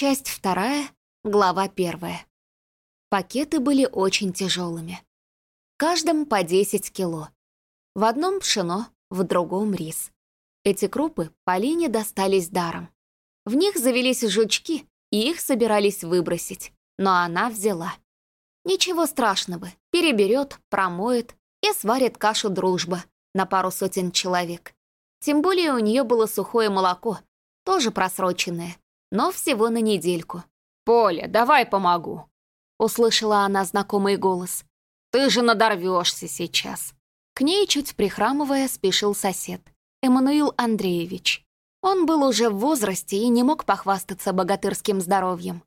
Часть вторая, глава первая. Пакеты были очень тяжелыми. В каждом по 10 кило. В одном пшено, в другом рис. Эти крупы Полине достались даром. В них завелись жучки, и их собирались выбросить, но она взяла. Ничего страшного, переберет, промоет и сварит кашу дружба на пару сотен человек. Тем более у нее было сухое молоко, тоже просроченное, но всего на недельку. «Поля, давай помогу», — услышала она знакомый голос. «Ты же надорвешься сейчас». К ней, чуть прихрамывая, спешил сосед, Эммануил Андреевич. Он был уже в возрасте и не мог похвастаться богатырским здоровьем.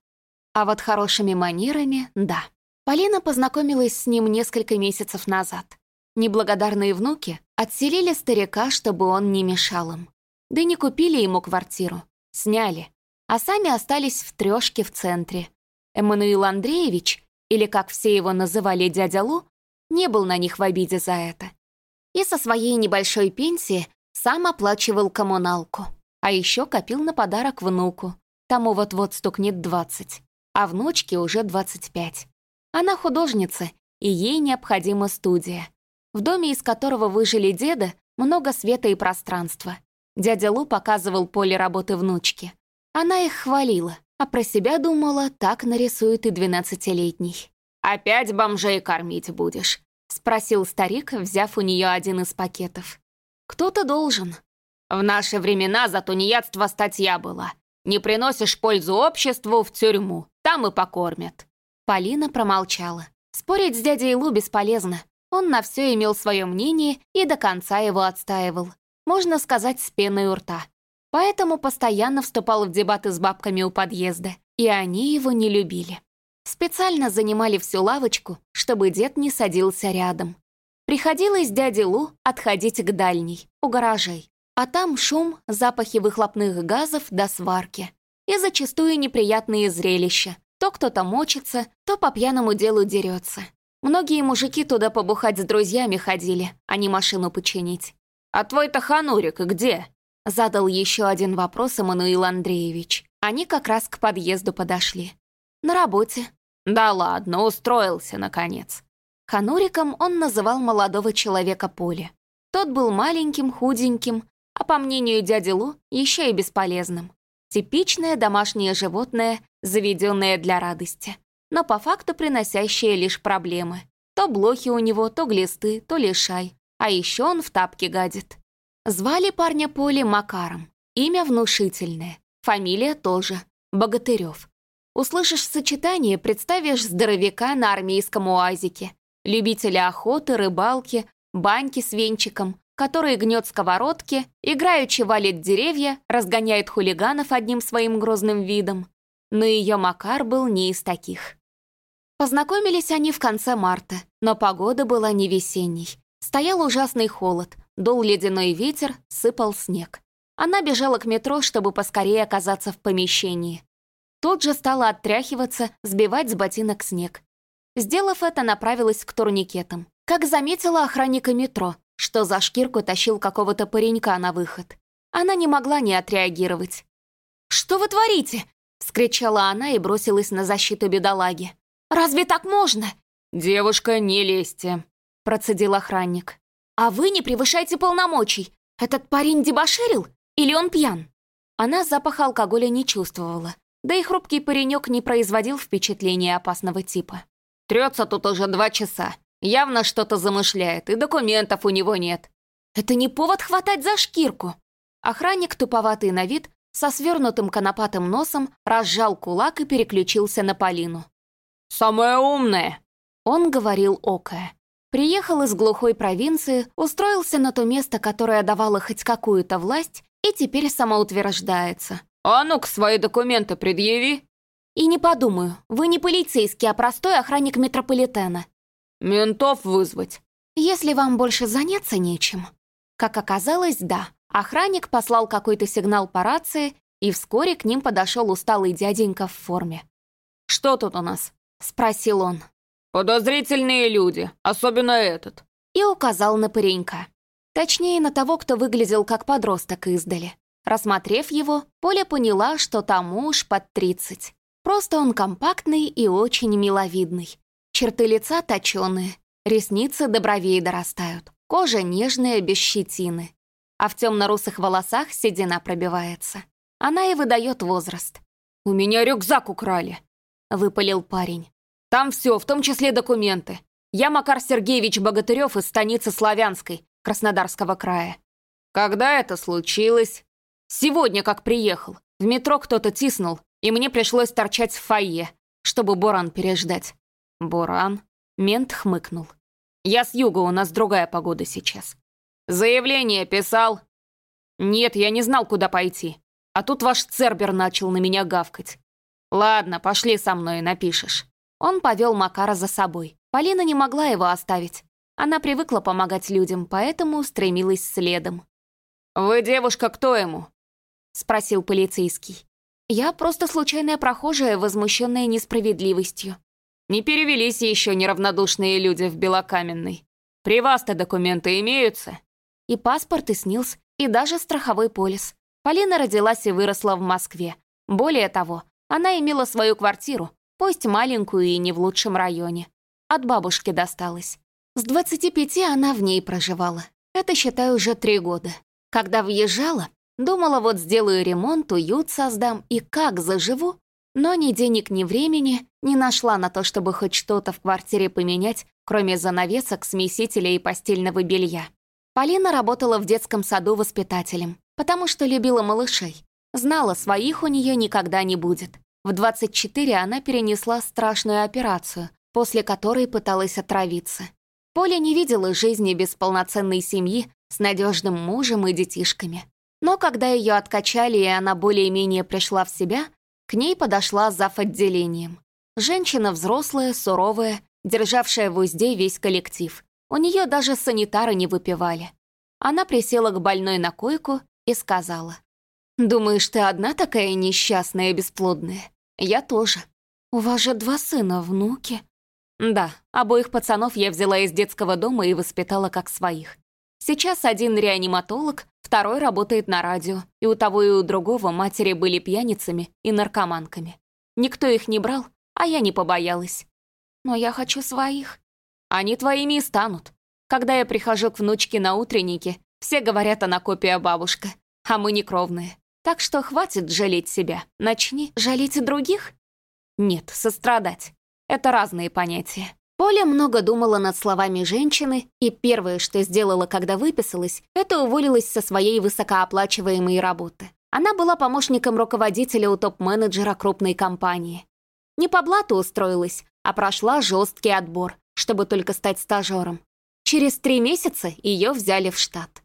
А вот хорошими манерами — да. Полина познакомилась с ним несколько месяцев назад. Неблагодарные внуки отселили старика, чтобы он не мешал им. Да не купили ему квартиру, сняли, а сами остались в трёшке в центре. Эммануил Андреевич, или как все его называли дядя Лу, не был на них в обиде за это. И со своей небольшой пенсии сам оплачивал коммуналку. А еще копил на подарок внуку. Тому вот-вот стукнет 20, а внучке уже 25. Она художница, и ей необходима студия. В доме, из которого выжили деда, много света и пространства. Дядя Лу показывал поле работы внучки. Она их хвалила, а про себя думала, так нарисует и двенадцатилетний. «Опять бомжей кормить будешь?» — спросил старик, взяв у нее один из пакетов. «Кто-то должен». «В наши времена за тунеядство статья была. Не приносишь пользу обществу в тюрьму, там и покормят». Полина промолчала. Спорить с дядей Лу бесполезно. Он на все имел свое мнение и до конца его отстаивал. Можно сказать, с пеной у рта. Поэтому постоянно вступал в дебаты с бабками у подъезда, и они его не любили. Специально занимали всю лавочку, чтобы дед не садился рядом. Приходилось дяде Лу отходить к дальней, у гаражей. А там шум, запахи выхлопных газов до сварки. И зачастую неприятные зрелища. То кто-то мочится, то по пьяному делу дерется. Многие мужики туда побухать с друзьями ходили, а не машину починить. «А твой-то ханурик где?» Задал еще один вопрос Эммануил Андреевич. Они как раз к подъезду подошли. «На работе». «Да ладно, устроился, наконец». Хануриком он называл молодого человека Поли. Тот был маленьким, худеньким, а по мнению дяди Лу, еще и бесполезным. Типичное домашнее животное, заведенное для радости, но по факту приносящее лишь проблемы. То блохи у него, то глисты, то лишай, а еще он в тапке гадит. Звали парня Поли Макаром. Имя внушительное. Фамилия тоже. Богатырев. Услышишь сочетание, представишь здоровяка на армейском уазике. Любителя охоты, рыбалки, баньки с венчиком, который гнет сковородки, играючи валит деревья, разгоняет хулиганов одним своим грозным видом. Но ее Макар был не из таких. Познакомились они в конце марта, но погода была не весенней. Стоял ужасный холод, Дул ледяной ветер, сыпал снег. Она бежала к метро, чтобы поскорее оказаться в помещении. Тут же стала оттряхиваться, сбивать с ботинок снег. Сделав это, направилась к турникетам. Как заметила охранника метро, что за шкирку тащил какого-то паренька на выход. Она не могла не отреагировать. «Что вы творите?» — вскричала она и бросилась на защиту бедолаги. «Разве так можно?» «Девушка, не лезьте», — процедил охранник. «А вы не превышайте полномочий. Этот парень дебоширил? Или он пьян?» Она запах алкоголя не чувствовала, да и хрупкий паренек не производил впечатления опасного типа. «Трется тут уже два часа. Явно что-то замышляет, и документов у него нет». «Это не повод хватать за шкирку!» Охранник, туповатый на вид, со свернутым конопатым носом, разжал кулак и переключился на Полину. «Самая умная!» Он говорил окая. Приехал из глухой провинции, устроился на то место, которое давало хоть какую-то власть, и теперь самоутверждается. «А ну-ка свои документы предъяви!» «И не подумаю, вы не полицейский, а простой охранник метрополитена». «Ментов вызвать». «Если вам больше заняться нечем». Как оказалось, да. Охранник послал какой-то сигнал по рации, и вскоре к ним подошел усталый дяденька в форме. «Что тут у нас?» — спросил он. «Подозрительные люди, особенно этот», и указал на паренька. Точнее, на того, кто выглядел как подросток издали. Рассмотрев его, Поля поняла, что тому уж под 30. Просто он компактный и очень миловидный. Черты лица точёные, ресницы до бровей дорастают, кожа нежная, без щетины. А в темно-русых волосах седина пробивается. Она и выдает возраст. «У меня рюкзак украли», — выпалил парень. «Там все, в том числе документы. Я Макар Сергеевич Богатырев из станицы Славянской, Краснодарского края. Когда это случилось? Сегодня, как приехал. В метро кто-то тиснул, и мне пришлось торчать в фойе, чтобы Буран переждать. Буран? Мент хмыкнул. Я с юга, у нас другая погода сейчас. Заявление писал? Нет, я не знал, куда пойти. А тут ваш Цербер начал на меня гавкать. Ладно, пошли со мной, напишешь. Он повел Макара за собой. Полина не могла его оставить. Она привыкла помогать людям, поэтому стремилась следом. «Вы девушка, кто ему?» — спросил полицейский. «Я просто случайная прохожая, возмущенная несправедливостью». «Не перевелись еще неравнодушные люди в Белокаменной. При вас-то документы имеются?» И паспорт, и СНИЛС, и даже страховой полис. Полина родилась и выросла в Москве. Более того, она имела свою квартиру, пусть маленькую и не в лучшем районе. От бабушки досталась. С 25 она в ней проживала. Это, считай, уже три года. Когда въезжала, думала, вот сделаю ремонт, уют создам и как заживу, но ни денег, ни времени не нашла на то, чтобы хоть что-то в квартире поменять, кроме занавесок, смесителя и постельного белья. Полина работала в детском саду воспитателем, потому что любила малышей. Знала, своих у нее никогда не будет. В 24 она перенесла страшную операцию, после которой пыталась отравиться. Поля не видела жизни без полноценной семьи с надежным мужем и детишками. Но когда ее откачали и она более-менее пришла в себя, к ней подошла зав. отделением. Женщина взрослая, суровая, державшая в узде весь коллектив. У нее даже санитары не выпивали. Она присела к больной на койку и сказала. «Думаешь, ты одна такая несчастная и бесплодная? Я тоже. У вас же два сына, внуки». «Да, обоих пацанов я взяла из детского дома и воспитала как своих. Сейчас один реаниматолог, второй работает на радио, и у того и у другого матери были пьяницами и наркоманками. Никто их не брал, а я не побоялась. Но я хочу своих. Они твоими и станут. Когда я прихожу к внучке на утреннике, все говорят, она копия бабушка, а мы не кровные. Так что хватит жалеть себя. Начни жалеть других? Нет, сострадать. Это разные понятия. Поля много думала над словами женщины, и первое, что сделала, когда выписалась, это уволилась со своей высокооплачиваемой работы. Она была помощником руководителя у топ-менеджера крупной компании. Не по блату устроилась, а прошла жесткий отбор, чтобы только стать стажером. Через три месяца ее взяли в штат.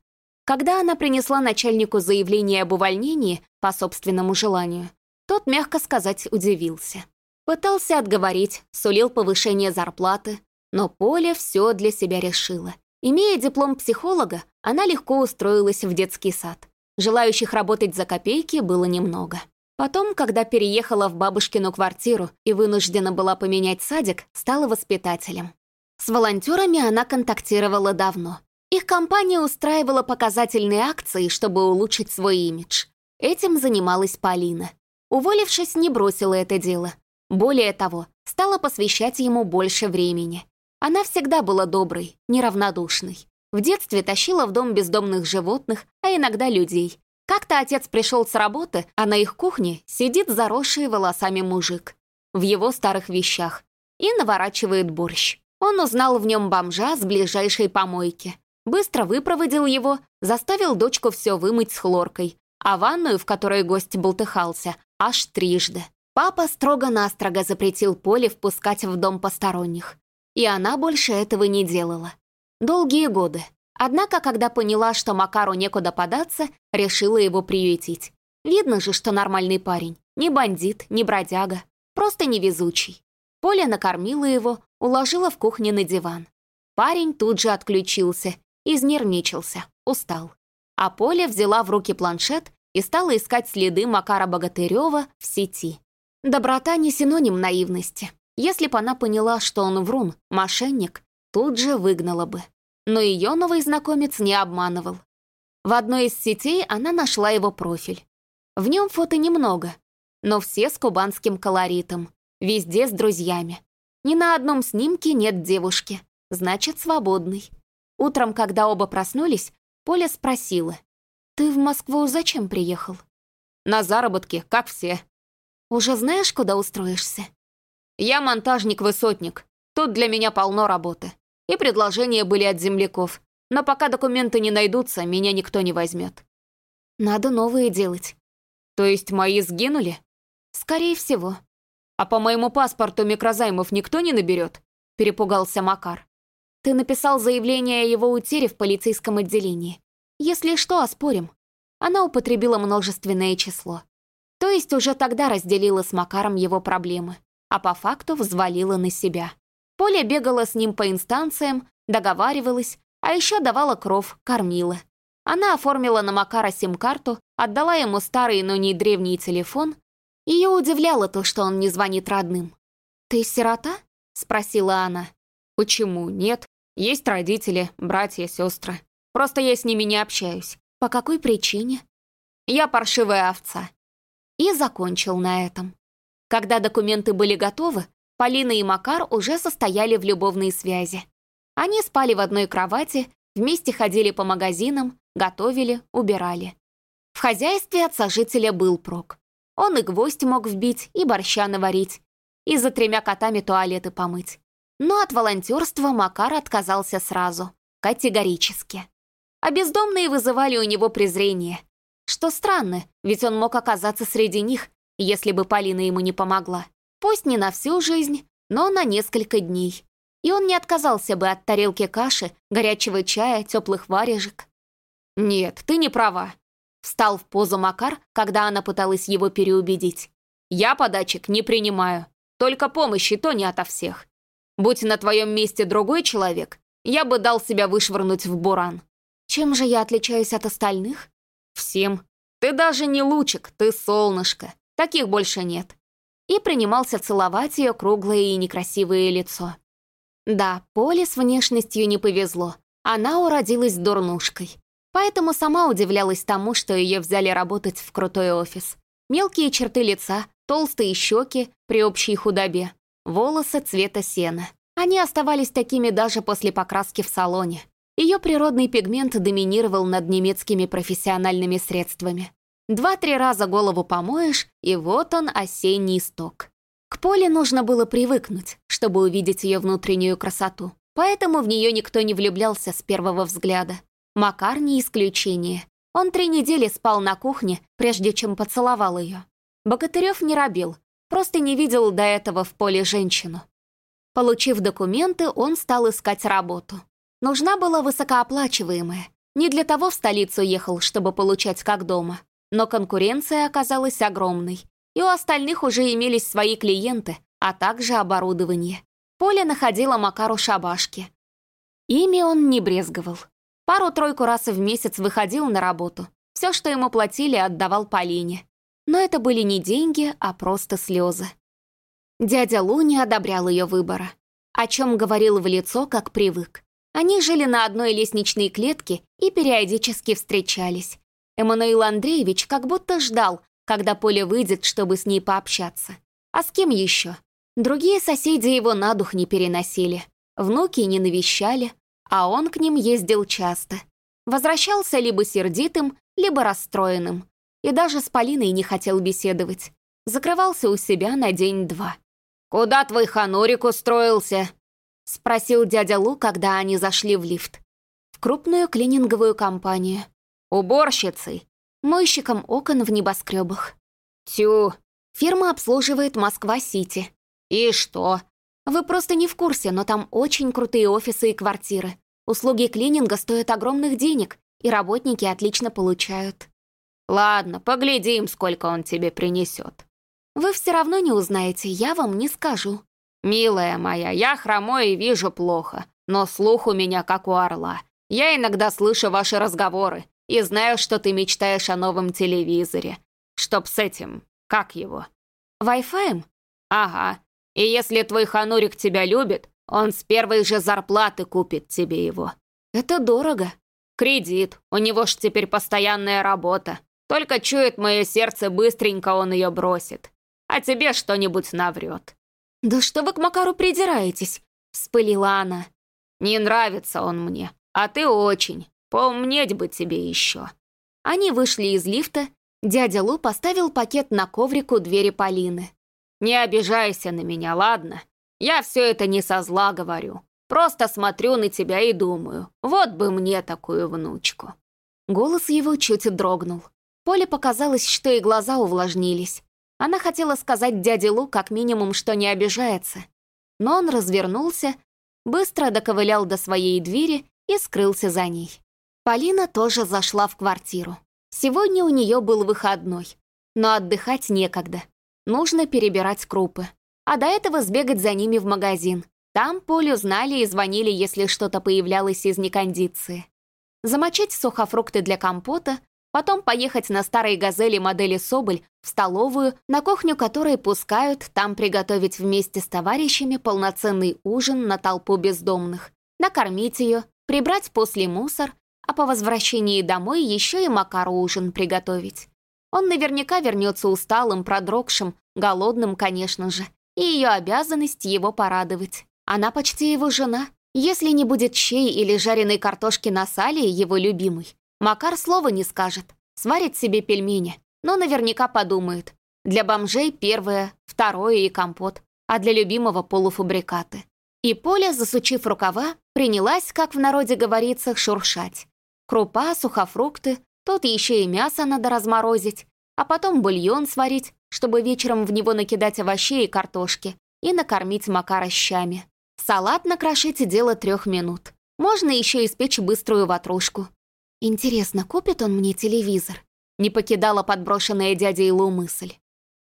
Когда она принесла начальнику заявление об увольнении по собственному желанию, тот, мягко сказать, удивился. Пытался отговорить, сулил повышение зарплаты, но Поля все для себя решила. Имея диплом психолога, она легко устроилась в детский сад. Желающих работать за копейки было немного. Потом, когда переехала в бабушкину квартиру и вынуждена была поменять садик, стала воспитателем. С волонтерами она контактировала давно. Их компания устраивала показательные акции, чтобы улучшить свой имидж. Этим занималась Полина. Уволившись, не бросила это дело. Более того, стала посвящать ему больше времени. Она всегда была доброй, неравнодушной. В детстве тащила в дом бездомных животных, а иногда людей. Как-то отец пришел с работы, а на их кухне сидит заросший волосами мужик. В его старых вещах. И наворачивает борщ. Он узнал в нем бомжа с ближайшей помойки. Быстро выпроводил его, заставил дочку все вымыть с хлоркой, а ванную, в которой гость болтыхался, аж трижды. Папа строго-настрого запретил Поле впускать в дом посторонних. И она больше этого не делала. Долгие годы. Однако, когда поняла, что Макару некуда податься, решила его приютить. Видно же, что нормальный парень. Не бандит, не бродяга. Просто невезучий. Поля накормила его, уложила в кухне на диван. Парень тут же отключился, изнервничался, устал. А Поля взяла в руки планшет и стала искать следы Макара Богатырева в сети. Доброта не синоним наивности. Если бы она поняла, что он врун, мошенник, тут же выгнала бы. Но ее новый знакомец не обманывал. В одной из сетей она нашла его профиль. В нем фото немного, но все с кубанским колоритом, везде с друзьями. Ни на одном снимке нет девушки, значит, свободный. Утром, когда оба проснулись, Поля спросила, «Ты в Москву зачем приехал?» «На заработки, как все». «Уже знаешь, куда устроишься?» «Я монтажник-высотник. Тут для меня полно работы. И предложения были от земляков. Но пока документы не найдутся, меня никто не возьмет. Надо новые делать. То есть мои сгинули? Скорее всего. А по моему паспорту микрозаймов никто не наберет? Перепугался Макар. Ты написал заявление о его утере в полицейском отделении. Если что, оспорим. Она употребила множественное число. То есть уже тогда разделила с Макаром его проблемы, а по факту взвалила на себя. Поля бегала с ним по инстанциям, договаривалась, а еще давала кров, кормила. Она оформила на Макара сим-карту, отдала ему старый, но не древний телефон. Ее удивляло то, что он не звонит родным. «Ты сирота?» — спросила она. «Почему? Нет. Есть родители, братья, сестры. Просто я с ними не общаюсь. По какой причине?» «Я паршивая овца». И закончил на этом. Когда документы были готовы, Полина и Макар уже состояли в любовной связи. Они спали в одной кровати, вместе ходили по магазинам, готовили, убирали. В хозяйстве от сожителя был прок. Он и гвоздь мог вбить, и борща наварить, и за тремя котами туалеты помыть. Но от волонтерства Макар отказался сразу, категорически. А бездомные вызывали у него презрение. Что странно, ведь он мог оказаться среди них, если бы Полина ему не помогла. Пусть не на всю жизнь, но на несколько дней. И он не отказался бы от тарелки каши, горячего чая, теплых варежек. «Нет, ты не права», — встал в позу Макар, когда она пыталась его переубедить. «Я подачек не принимаю. Только помощи то не ото всех. Будь на твоем месте другой человек, я бы дал себя вышвырнуть в буран». «Чем же я отличаюсь от остальных?» «Всем. Ты даже не лучик, ты солнышко. Таких больше нет и принимался целовать ее круглое и некрасивое лицо. Да, Поле с внешностью не повезло. Она уродилась дурнушкой. Поэтому сама удивлялась тому, что ее взяли работать в крутой офис. Мелкие черты лица, толстые щеки при общей худобе, волосы цвета сена. Они оставались такими даже после покраски в салоне. Ее природный пигмент доминировал над немецкими профессиональными средствами. Два-три раза голову помоешь, и вот он, осенний сток. К Поле нужно было привыкнуть, чтобы увидеть ее внутреннюю красоту. Поэтому в нее никто не влюблялся с первого взгляда. Макар не исключение. Он три недели спал на кухне, прежде чем поцеловал ее. Богатырев не робил, просто не видел до этого в поле женщину. Получив документы, он стал искать работу. Нужна была высокооплачиваемая. Не для того в столицу ехал, чтобы получать как дома. Но конкуренция оказалась огромной, и у остальных уже имелись свои клиенты, а также оборудование. Поля находила Макару шабашки. Ими он не брезговал. Пару-тройку раз в месяц выходил на работу. Все, что ему платили, отдавал Полине. Но это были не деньги, а просто слезы. Дядя Лу не одобрял ее выбора, о чем говорил в лицо, как привык. Они жили на одной лестничной клетке и периодически встречались. Эммануил Андреевич как будто ждал, когда Поля выйдет, чтобы с ней пообщаться. А с кем еще? Другие соседи его на дух не переносили. Внуки не навещали, а он к ним ездил часто. Возвращался либо сердитым, либо расстроенным. И даже с Полиной не хотел беседовать. Закрывался у себя на день-два. «Куда твой ханурик устроился?» — спросил дядя Лу, когда они зашли в лифт. В крупную клининговую компанию. Уборщицей. Мойщиком окон в небоскребах. Тю. Фирма обслуживает Москва-Сити. И что? Вы просто не в курсе, но там очень крутые офисы и квартиры. Услуги клининга стоят огромных денег, и работники отлично получают. Ладно, поглядим, сколько он тебе принесет. Вы все равно не узнаете, я вам не скажу. Милая моя, я хромой и вижу плохо, но слух у меня как у орла. Я иногда слышу ваши разговоры, и знаю, что ты мечтаешь о новом телевизоре. Чтоб с этим... Как его? Wi-Fi? Ага. И если твой ханурик тебя любит, он с первой же зарплаты купит тебе его. Это дорого. Кредит, у него ж теперь постоянная работа. Только чует мое сердце, быстренько он ее бросит. А тебе что-нибудь наврет». «Да что вы к Макару придираетесь?» — вспылила она. «Не нравится он мне, а ты очень. Поумнеть бы тебе еще». Они вышли из лифта, дядя Лу поставил пакет на коврик у двери Полины. «Не обижайся на меня, ладно? Я все это не со зла говорю. Просто смотрю на тебя и думаю, вот бы мне такую внучку». Голос его чуть дрогнул. Поле показалось, что и глаза увлажнились. Она хотела сказать дяде Лу как минимум, что не обижается. Но он развернулся, быстро доковылял до своей двери и скрылся за ней. Полина тоже зашла в квартиру. Сегодня у нее был выходной, но отдыхать некогда. Нужно перебирать крупы. А до этого сбегать за ними в магазин. Там Полю знали и звонили, если что-то появлялось из некондиции. Замочить сухофрукты для компота, потом поехать на старой «Газели» модели «Соболь» в столовую, на кухню которой пускают, там приготовить вместе с товарищами полноценный ужин на толпу бездомных, накормить ее, прибрать после мусор, а по возвращении домой еще и Макару ужин приготовить. Он наверняка вернется усталым, продрогшим, голодным, конечно же, и ее обязанность его порадовать. Она почти его жена. Если не будет щей или жареной картошки на сале, его любимый, Макар слова не скажет, сварит себе пельмени, но наверняка подумает. Для бомжей первое, второе и компот, а для любимого полуфабрикаты. И Поля, засучив рукава, принялась, как в народе говорится, шуршать. Крупа, сухофрукты, тут еще и мясо надо разморозить, а потом бульон сварить, чтобы вечером в него накидать овощей и картошки и накормить Макара щами. Салат накрошить — дело трех минут. Можно еще испечь быструю ватрушку. Интересно, купит он мне телевизор? Не покидала подброшенная дядей Лу мысль.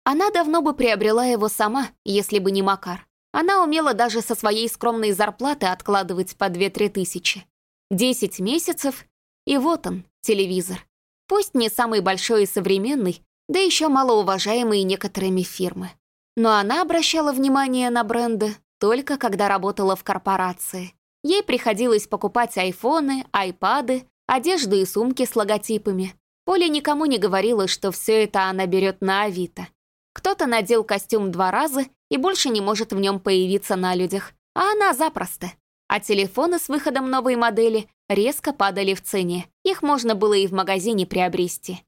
Она давно бы приобрела его сама, если бы не Макар. Она умела даже со своей скромной зарплаты откладывать по 2-3 тысячи. Десять месяцев и вот он, телевизор. Пусть не самый большой и современный, да еще малоуважаемый некоторыми фирмы. Но она обращала внимание на бренды только когда работала в корпорации. Ей приходилось покупать айфоны, айпады, одежду и сумки с логотипами. Поля никому не говорила, что все это она берет на Авито. Кто-то надел костюм два раза и больше не может в нем появиться на людях, а она запросто а телефоны с выходом новой модели резко падали в цене. Их можно было и в магазине приобрести.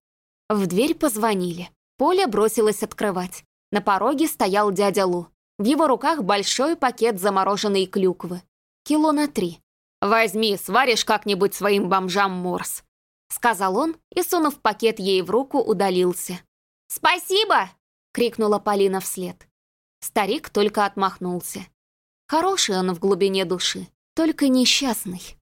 В дверь позвонили. Поля бросилась открывать. На пороге стоял дядя Лу. В его руках большой пакет замороженной клюквы. Кило на три. «Возьми, сваришь как-нибудь своим бомжам морс», — сказал он и, сунув пакет ей в руку, удалился. «Спасибо!» — крикнула Полина вслед. Старик только отмахнулся. Хороший он в глубине души. Только несчастный.